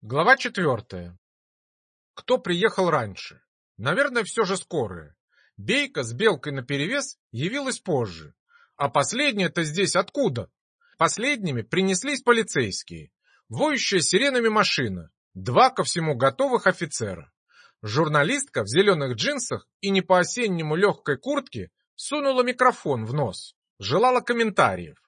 Глава четвертая. Кто приехал раньше? Наверное, все же скорая. Бейка с Белкой наперевес явилась позже. А последняя-то здесь откуда? Последними принеслись полицейские. Воющая сиренами машина. Два ко всему готовых офицера. Журналистка в зеленых джинсах и не по-осеннему легкой куртке сунула микрофон в нос. Желала комментариев.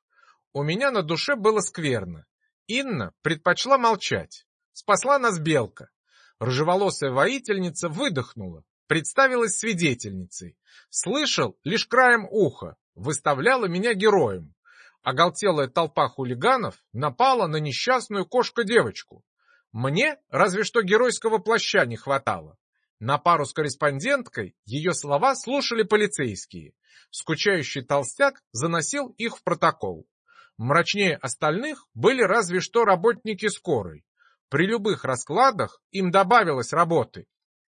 У меня на душе было скверно. Инна предпочла молчать. Спасла нас белка. Рыжеволосая воительница выдохнула, представилась свидетельницей. Слышал лишь краем уха, выставляла меня героем. Оголтелая толпа хулиганов напала на несчастную кошка-девочку. Мне разве что геройского плаща не хватало. На пару с корреспонденткой ее слова слушали полицейские. Скучающий толстяк заносил их в протокол. Мрачнее остальных были разве что работники скорой. При любых раскладах им добавилось работы.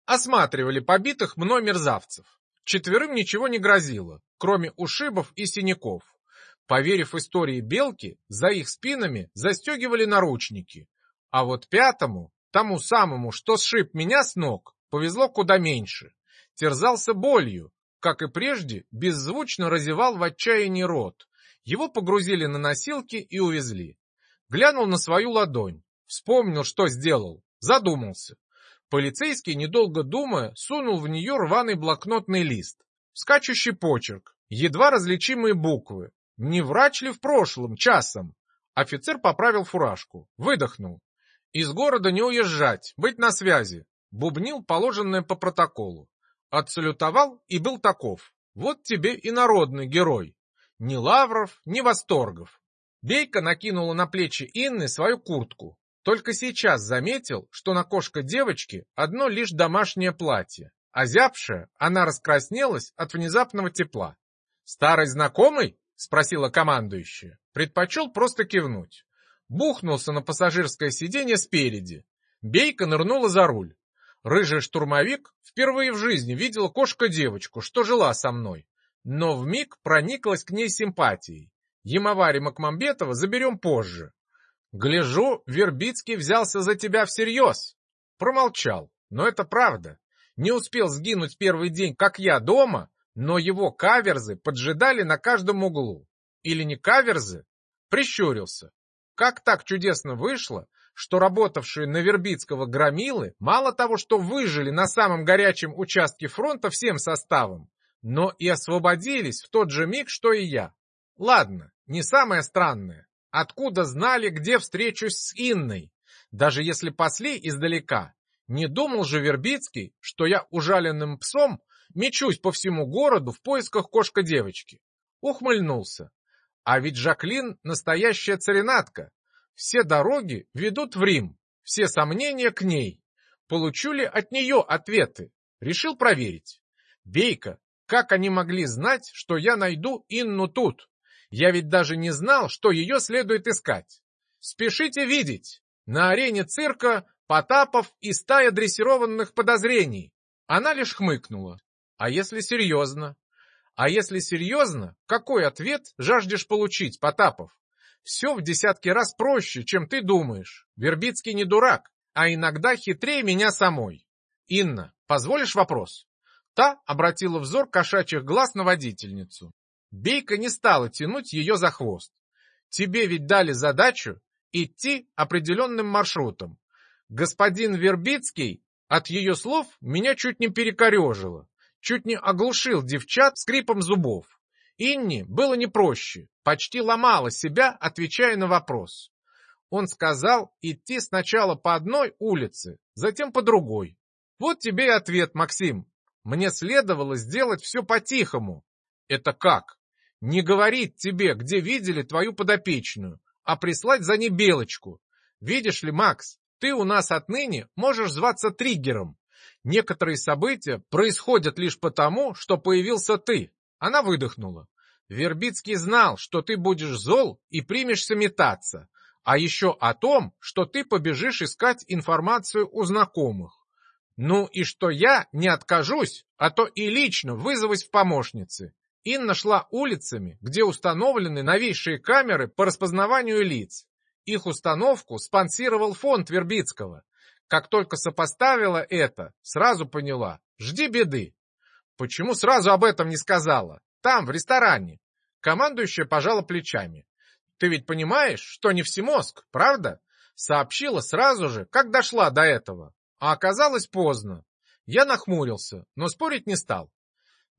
Осматривали побитых мной мерзавцев. Четверым ничего не грозило, кроме ушибов и синяков. Поверив истории Белки, за их спинами застегивали наручники. А вот пятому, тому самому, что сшиб меня с ног, повезло куда меньше. Терзался болью, как и прежде, беззвучно разевал в отчаянии рот. Его погрузили на носилки и увезли. Глянул на свою ладонь. Вспомнил, что сделал. Задумался. Полицейский, недолго думая, сунул в нее рваный блокнотный лист. Скачущий почерк, едва различимые буквы. Не врач ли в прошлом, часом? Офицер поправил фуражку, выдохнул. Из города не уезжать, быть на связи. Бубнил положенное по протоколу. Отсалютовал и был таков. Вот тебе и народный герой. Ни лавров, ни восторгов. Бейка накинула на плечи Инны свою куртку, только сейчас заметил, что на кошка девочки одно лишь домашнее платье. Озябшая, она раскраснелась от внезапного тепла. «Старый знакомый?» — спросила командующая. Предпочел просто кивнуть. Бухнулся на пассажирское сиденье спереди. Бейка нырнула за руль. Рыжий штурмовик впервые в жизни видел кошка-девочку, что жила со мной. Но вмиг прониклась к ней симпатией. Ямовари Макмамбетова заберем позже. Гляжу, Вербицкий взялся за тебя всерьез. Промолчал, но это правда. Не успел сгинуть первый день, как я дома, но его каверзы поджидали на каждом углу. Или не каверзы? Прищурился. Как так чудесно вышло, что работавшие на Вербицкого громилы мало того, что выжили на самом горячем участке фронта всем составом, но и освободились в тот же миг, что и я. Ладно, не самое странное. Откуда знали, где встречусь с Инной? Даже если пасли издалека. Не думал же Вербицкий, что я ужаленным псом мечусь по всему городу в поисках кошка-девочки. Ухмыльнулся. А ведь Жаклин настоящая царинатка. Все дороги ведут в Рим, все сомнения к ней. Получу ли от нее ответы? Решил проверить. Бейка, как они могли знать, что я найду Инну тут? Я ведь даже не знал, что ее следует искать. Спешите видеть. На арене цирка Потапов и стая дрессированных подозрений. Она лишь хмыкнула. А если серьезно? А если серьезно, какой ответ жаждешь получить, Потапов? Все в десятки раз проще, чем ты думаешь. Вербицкий не дурак, а иногда хитрее меня самой. Инна, позволишь вопрос? Та обратила взор кошачьих глаз на водительницу. Бейка не стала тянуть ее за хвост. Тебе ведь дали задачу идти определенным маршрутом. Господин Вербицкий от ее слов меня чуть не перекорежило, чуть не оглушил девчат скрипом зубов. Инне было не проще, почти ломала себя, отвечая на вопрос. Он сказал идти сначала по одной улице, затем по другой. Вот тебе и ответ, Максим. Мне следовало сделать все по-тихому. Это как? Не говорить тебе, где видели твою подопечную, а прислать за ней белочку. Видишь ли, Макс, ты у нас отныне можешь зваться триггером. Некоторые события происходят лишь потому, что появился ты. Она выдохнула. Вербицкий знал, что ты будешь зол и примешься метаться, а еще о том, что ты побежишь искать информацию у знакомых. Ну и что я не откажусь, а то и лично вызовусь в помощницы. Инна шла улицами, где установлены новейшие камеры по распознаванию лиц. Их установку спонсировал фонд Вербицкого. Как только сопоставила это, сразу поняла. Жди беды. Почему сразу об этом не сказала? Там, в ресторане. Командующая пожала плечами. Ты ведь понимаешь, что не всемозг, правда? Сообщила сразу же, как дошла до этого. А оказалось поздно. Я нахмурился, но спорить не стал.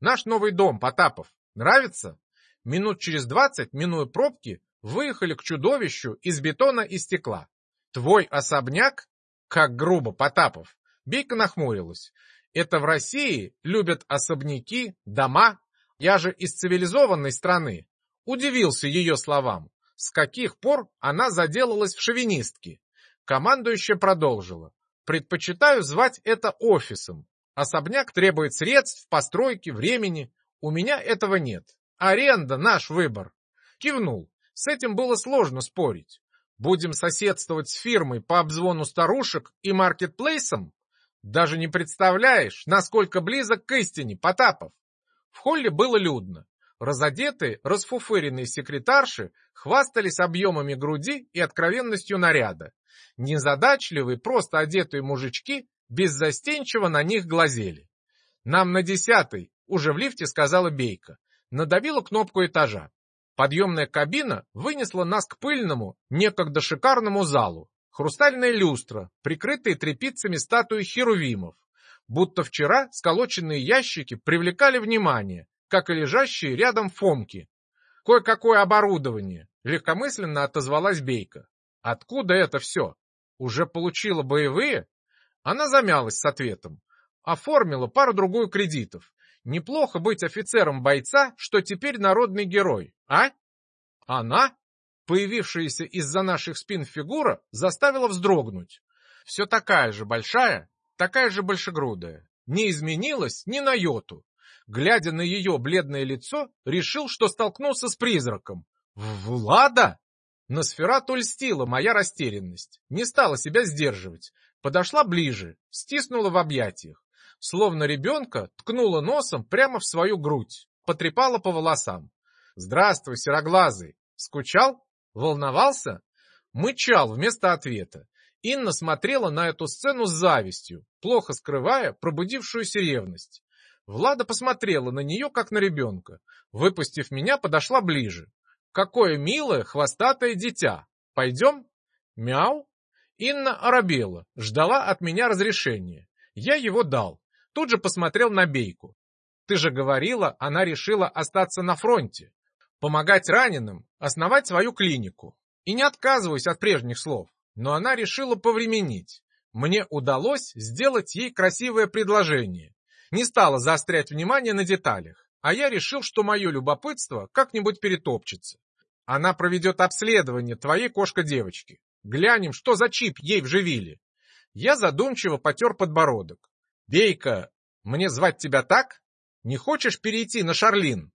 Наш новый дом, Потапов, нравится? Минут через двадцать, минуя пробки, выехали к чудовищу из бетона и стекла. Твой особняк как грубо, Потапов. Бейка нахмурилась. Это в России любят особняки, дома. Я же из цивилизованной страны. Удивился ее словам. С каких пор она заделалась в шовинистки? Командующая продолжила. Предпочитаю звать это офисом. Особняк требует средств, постройки, времени. У меня этого нет. Аренда — наш выбор. Кивнул. С этим было сложно спорить. Будем соседствовать с фирмой по обзвону старушек и маркетплейсом? Даже не представляешь, насколько близок к истине, Потапов. В холле было людно. Разодетые, расфуфыренные секретарши хвастались объемами груди и откровенностью наряда. Незадачливые, просто одетые мужички беззастенчиво на них глазели. «Нам на десятый», — уже в лифте сказала Бейка. Надавила кнопку этажа. Подъемная кабина вынесла нас к пыльному, некогда шикарному залу. Хрустальная люстра, прикрытые тряпицами статуи херувимов. Будто вчера сколоченные ящики привлекали внимание, как и лежащие рядом фомки. Кое-какое оборудование, легкомысленно отозвалась Бейка. Откуда это все? Уже получила боевые? Она замялась с ответом. Оформила пару-другую кредитов. Неплохо быть офицером бойца, что теперь народный герой, а? Она, появившаяся из-за наших спин фигура, заставила вздрогнуть. Все такая же большая, такая же большегрудая. Не изменилась ни на йоту. Глядя на ее бледное лицо, решил, что столкнулся с призраком. «Влада?» На сферату льстила моя растерянность. Не стала себя сдерживать. Подошла ближе, стиснула в объятиях словно ребенка, ткнула носом прямо в свою грудь, потрепала по волосам. «Здравствуй, сероглазый! Скучал? Волновался?» Мычал вместо ответа. Инна смотрела на эту сцену с завистью, плохо скрывая пробудившуюся ревность. Влада посмотрела на нее, как на ребенка. Выпустив меня, подошла ближе. «Какое милое, хвостатое дитя! Пойдем?» «Мяу?» Инна оробела, ждала от меня разрешения. Я его дал. Тут же посмотрел на Бейку. Ты же говорила, она решила остаться на фронте, помогать раненым, основать свою клинику. И не отказываюсь от прежних слов, но она решила повременить. Мне удалось сделать ей красивое предложение. Не стала заострять внимание на деталях, а я решил, что мое любопытство как-нибудь перетопчется. Она проведет обследование твоей кошка-девочки. Глянем, что за чип ей вживили. Я задумчиво потер подбородок. «Бейка, мне звать тебя так? Не хочешь перейти на Шарлин?»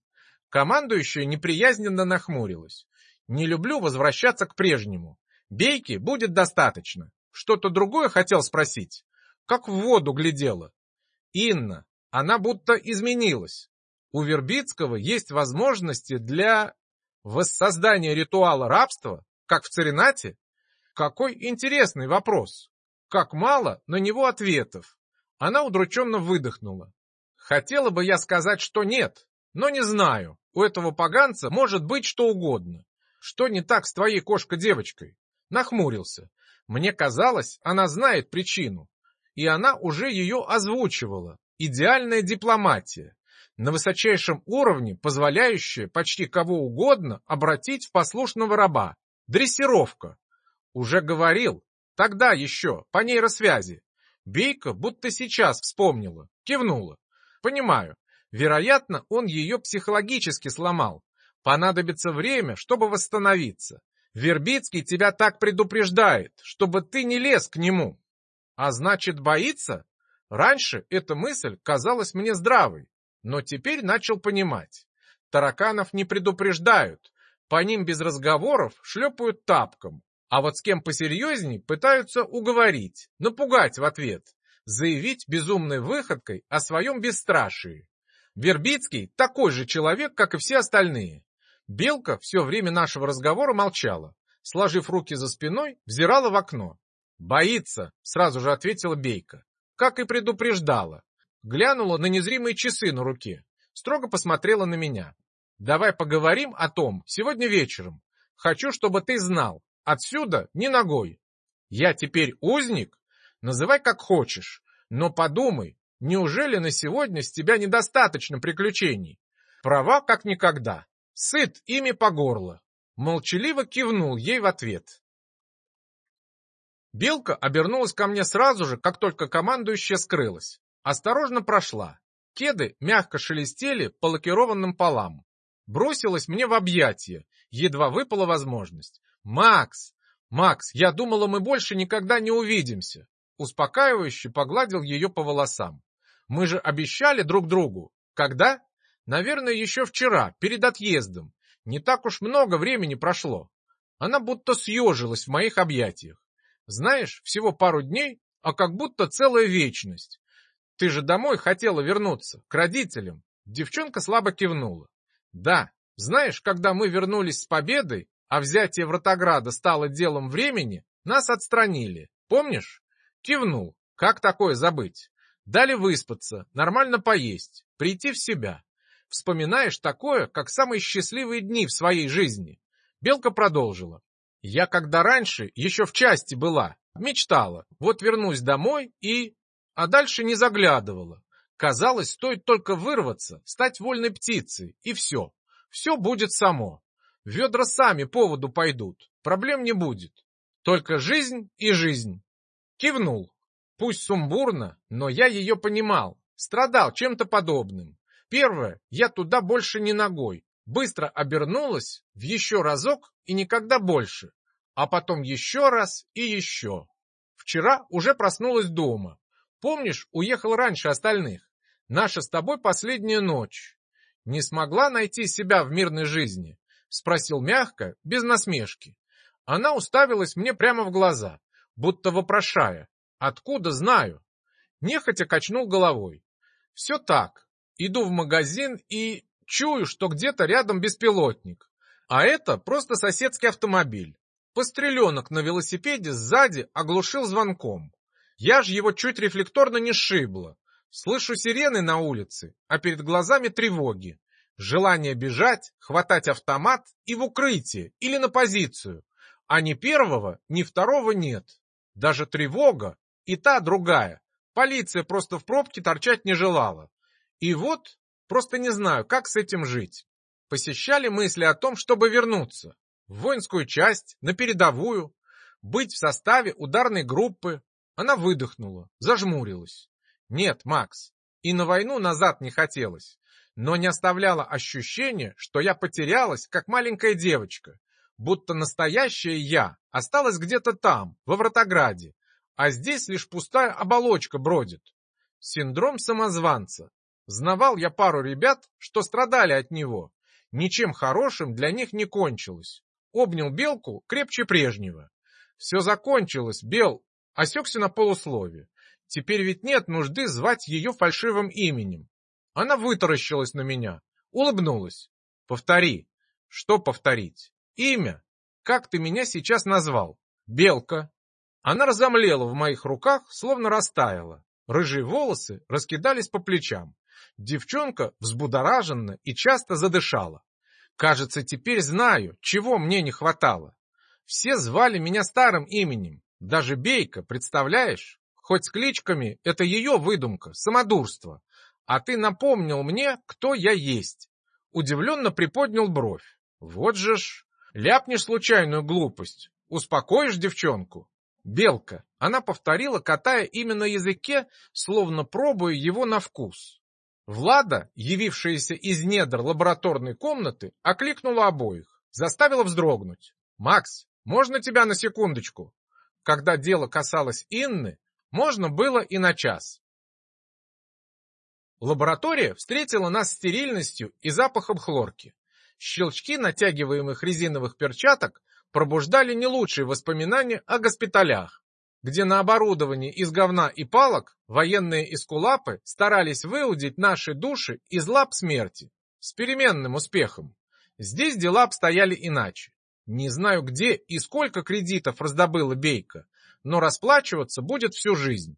Командующая неприязненно нахмурилась. «Не люблю возвращаться к прежнему. Бейки будет достаточно. Что-то другое хотел спросить? Как в воду глядела. Инна, она будто изменилась. У Вербицкого есть возможности для воссоздания ритуала рабства, как в Царинате? Какой интересный вопрос. Как мало на него ответов. Она удрученно выдохнула. Хотела бы я сказать, что нет, но не знаю. У этого поганца может быть что угодно. Что не так с твоей кошкой-девочкой? Нахмурился. Мне казалось, она знает причину. И она уже ее озвучивала. Идеальная дипломатия. На высочайшем уровне, позволяющая почти кого угодно обратить в послушного раба. Дрессировка. Уже говорил. Тогда еще, по нейросвязи. Бейка будто сейчас вспомнила, кивнула. Понимаю, вероятно, он ее психологически сломал. Понадобится время, чтобы восстановиться. Вербицкий тебя так предупреждает, чтобы ты не лез к нему. А значит, боится? Раньше эта мысль казалась мне здравой, но теперь начал понимать. Тараканов не предупреждают, по ним без разговоров шлепают тапком, а вот с кем посерьезней пытаются уговорить, напугать в ответ, заявить безумной выходкой о своем бесстрашии. Вербицкий такой же человек, как и все остальные. Белка все время нашего разговора молчала, сложив руки за спиной, взирала в окно. Боится, сразу же ответила Бейка. Как и предупреждала. Глянула на незримые часы на руке. Строго посмотрела на меня. Давай поговорим о том сегодня вечером. Хочу, чтобы ты знал. Отсюда ни ногой. Я теперь узник? Называй как хочешь. Но подумай, неужели на сегодня с тебя недостаточно приключений? Права как никогда. Сыт ими по горло. Молчаливо кивнул ей в ответ. Белка обернулась ко мне сразу же, как только командующая скрылась. Осторожно прошла. Кеды мягко шелестели по лакированным полам. Бросилась мне в объятия. Едва выпала возможность. «Макс! Макс, я думала, мы больше никогда не увидимся!» Успокаивающе погладил ее по волосам. «Мы же обещали друг другу. Когда?» «Наверное, еще вчера, перед отъездом. Не так уж много времени прошло. Она будто съежилась в моих объятиях. Знаешь, всего пару дней, а как будто целая вечность. Ты же домой хотела вернуться, к родителям. Девчонка слабо кивнула. Да, знаешь, когда мы вернулись с победой, а взятие Вратограда стало делом времени, нас отстранили. Помнишь? Кивнул. Как такое забыть? Дали выспаться, нормально поесть, прийти в себя. Вспоминаешь такое, как самые счастливые дни в своей жизни. Белка продолжила. Я когда раньше, еще в части была, мечтала, вот вернусь домой и... А дальше не заглядывала. Казалось, стоит только вырваться, стать вольной птицей, и все. Все будет само. Ведра сами по воду пойдут, проблем не будет. Только жизнь и жизнь. Кивнул. Пусть сумбурно, но я ее понимал, страдал чем-то подобным. Первое, я туда больше не ногой, быстро обернулась в еще разок и никогда больше, а потом еще раз и еще. Вчера уже проснулась дома. Помнишь, уехал раньше остальных. Наша с тобой последняя ночь. Не смогла найти себя в мирной жизни? Спросил мягко, без насмешки. Она уставилась мне прямо в глаза, будто вопрошая. Откуда знаю? Нехотя качнул головой. Все так. Иду в магазин и... Чую, что где-то рядом беспилотник. А это просто соседский автомобиль. Постреленок на велосипеде сзади оглушил звонком. Я ж его чуть рефлекторно не шибло. Слышу сирены на улице, а перед глазами тревоги. Желание бежать, хватать автомат и в укрытие или на позицию. А ни первого, ни второго нет. Даже тревога и та другая. Полиция просто в пробке торчать не желала. И вот Просто не знаю, как с этим жить. Посещали мысли о том, чтобы вернуться. В воинскую часть, на передовую, быть в составе ударной группы. Она выдохнула, зажмурилась. Нет, Макс, и на войну назад не хотелось, но не оставляло ощущение, что я потерялась, как маленькая девочка, будто настоящая я осталась где-то там, во Вратограде, а здесь лишь пустая оболочка бродит. Синдром самозванца, Знавал я пару ребят, что страдали от него. Ничем хорошим для них не кончилось. Обнял Белку крепче прежнего. Все закончилось, Бел осекся на полуслове. Теперь ведь нет нужды звать ее фальшивым именем. Она вытаращилась на меня, улыбнулась. Повтори. Что повторить? Имя. Как ты меня сейчас назвал? Белка. Она разомлела в моих руках, словно растаяла. Рыжие волосы раскидались по плечам. Девчонка взбудораженно и часто задышала. Кажется, теперь знаю, чего мне не хватало. Все звали меня старым именем, даже Бейка, представляешь? Хоть с кличками это ее выдумка, самодурство. А ты напомнил мне, кто я есть. Удивленно приподнял бровь. Вот же ж, ляпнешь случайную глупость. Успокоишь девчонку? Белка. Она повторила, катая имя на языке, словно пробуя его на вкус. Влада, явившаяся из недр лабораторной комнаты, окликнула обоих, заставила вздрогнуть. «Макс, можно тебя на секундочку?» Когда дело касалось Инны, можно было и на час. Лаборатория встретила нас стерильностью и запахом хлорки. Щелчки натягиваемых резиновых перчаток пробуждали не лучшие воспоминания о госпиталях, где на оборудовании из говна и палок военные эскулапы старались выудить наши души из лап смерти с переменным успехом. Здесь дела обстояли иначе. Не знаю где и сколько кредитов раздобыла Бейка, но расплачиваться будет всю жизнь.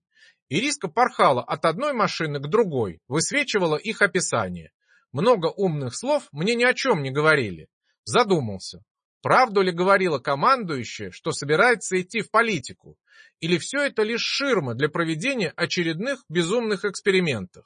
Ириска порхала от одной машины к другой, высвечивала их описание. Много умных слов мне ни о чем не говорили. Задумался. Правду ли говорила командующая, что собирается идти в политику? Или все это лишь ширма для проведения очередных безумных экспериментов?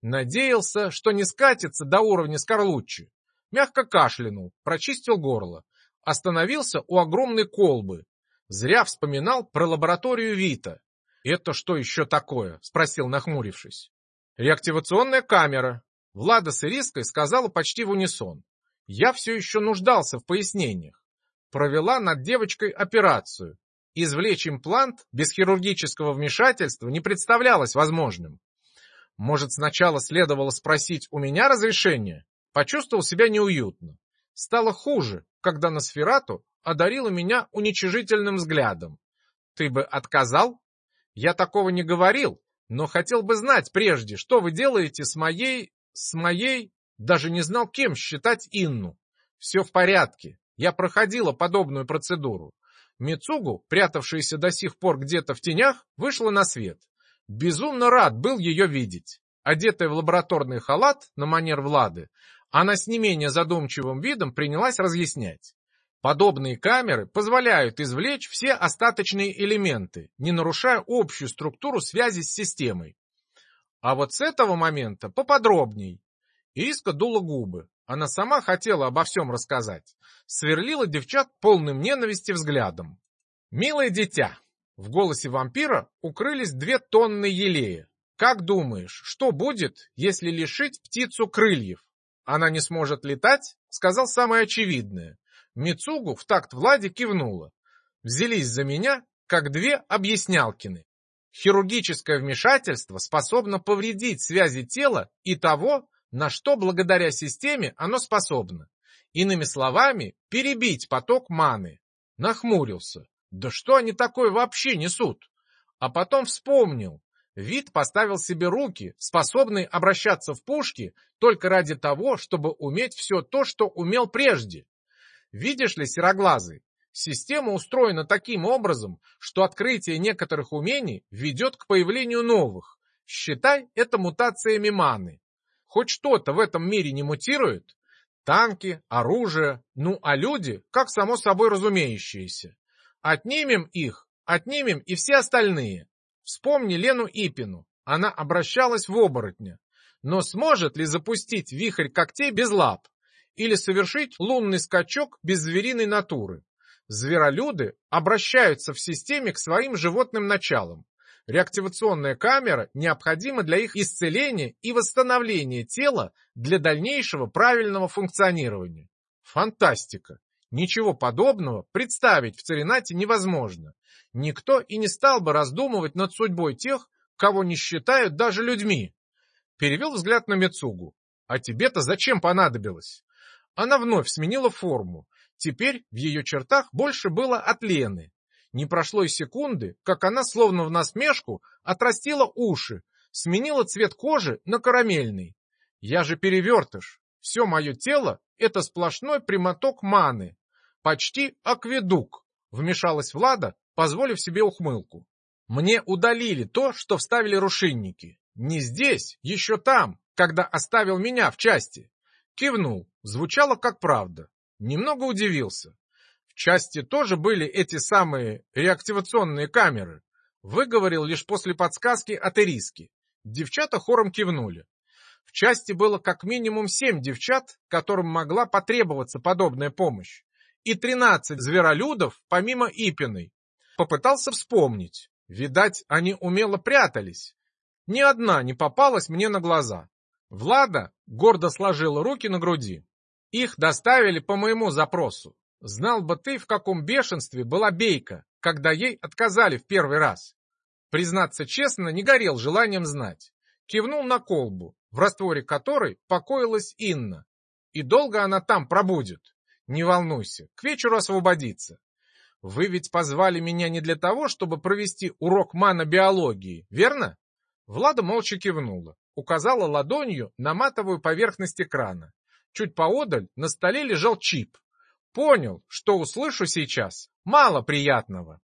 Надеялся, что не скатится до уровня Скорлуччи. Мягко кашлянул, прочистил горло. Остановился у огромной колбы. Зря вспоминал про лабораторию Вита. «Это что еще такое?» — спросил, нахмурившись. «Реактивационная камера». Влада с Ириской сказала почти в унисон. Я все еще нуждался в пояснениях. Провела над девочкой операцию. Извлечь имплант без хирургического вмешательства не представлялось возможным. Может, сначала следовало спросить у меня разрешение? Почувствовал себя неуютно. Стало хуже, когда Носферату одарила меня уничижительным взглядом. Ты бы отказал? Я такого не говорил, но хотел бы знать прежде, что вы делаете с моей... с моей... Даже не знал, кем считать Инну. Все в порядке. Я проходила подобную процедуру. Мицугу, прятавшаяся до сих пор где-то в тенях, вышла на свет. Безумно рад был ее видеть. Одетая в лабораторный халат на манер Влады, она с не менее задумчивым видом принялась разъяснять. Подобные камеры позволяют извлечь все остаточные элементы, не нарушая общую структуру связи с системой. А вот с этого момента поподробней. Ириска дула губы. Она сама хотела обо всем рассказать. Сверлила девчат полным ненависти взглядом. «Милое дитя, в голосе вампира укрылись две тонны елея. «Как думаешь, что будет, если лишить птицу крыльев? Она не сможет летать?» — сказал самое очевидное. Мицугу в такт Влади кивнула. Взялись за меня, как две объяснялкины. Хирургическое вмешательство способно повредить связи тела и того, на что благодаря системе оно способно. Иными словами, перебить поток маны. Нахмурился. Да что они такое вообще несут? А потом вспомнил. Вид поставил себе руки, способные обращаться в пушки только ради того, чтобы уметь все то, что умел прежде. Видишь ли, сероглазый, система устроена таким образом, что открытие некоторых умений ведет к появлению новых. Считай это мутациями маны. Хоть что-то в этом мире не мутирует? Танки, оружие, ну а люди, как само собой разумеющиеся. Отнимем их, отнимем и все остальные. Вспомни Лену Ипину, она обращалась в оборотня. Но сможет ли запустить вихрь когтей без лап? Или совершить лунный скачок без звериной натуры? Зверолюды обращаются в системе к своим животным началам. Реактивационная камера необходима для их исцеления и восстановления тела для дальнейшего правильного функционирования. Фантастика! Ничего подобного представить в Царинате невозможно. Никто и не стал бы раздумывать над судьбой тех, кого не считают даже людьми. Перевел взгляд на Мецугу. А тебе-то зачем понадобилось? Она вновь сменила форму. Теперь в ее чертах больше было от Лены. Не прошло и секунды, как она, словно в насмешку, отрастила уши, сменила цвет кожи на карамельный. Я же перевертыш. Все мое тело — это сплошной прямоток маны. Почти акведук, вмешалась Влада, позволив себе ухмылку. Мне удалили то, что вставили рушинники. Не здесь, еще там, когда оставил меня в части. Кивнул, звучало как правда. Немного удивился. В части тоже были эти самые реактивационные камеры. Выговорил лишь после подсказки от Ириски. Девчата хором кивнули. В части было как минимум семь девчат, которым могла потребоваться подобная помощь и тринадцать зверолюдов, помимо Ипиной. Попытался вспомнить. Видать, они умело прятались. Ни одна не попалась мне на глаза. Влада гордо сложила руки на груди. Их доставили по моему запросу. Знал бы ты, в каком бешенстве была Бейка, когда ей отказали в первый раз. Признаться честно, не горел желанием знать. Кивнул на колбу, в растворе которой покоилась Инна. И долго она там пробудет. Не волнуйся, к вечеру освободится. Вы ведь позвали меня не для того, чтобы провести урок манобиологии, верно? Влада молча кивнула, указала ладонью на матовую поверхность экрана. Чуть поодаль на столе лежал чип. Понял, что услышу сейчас. Мало приятного.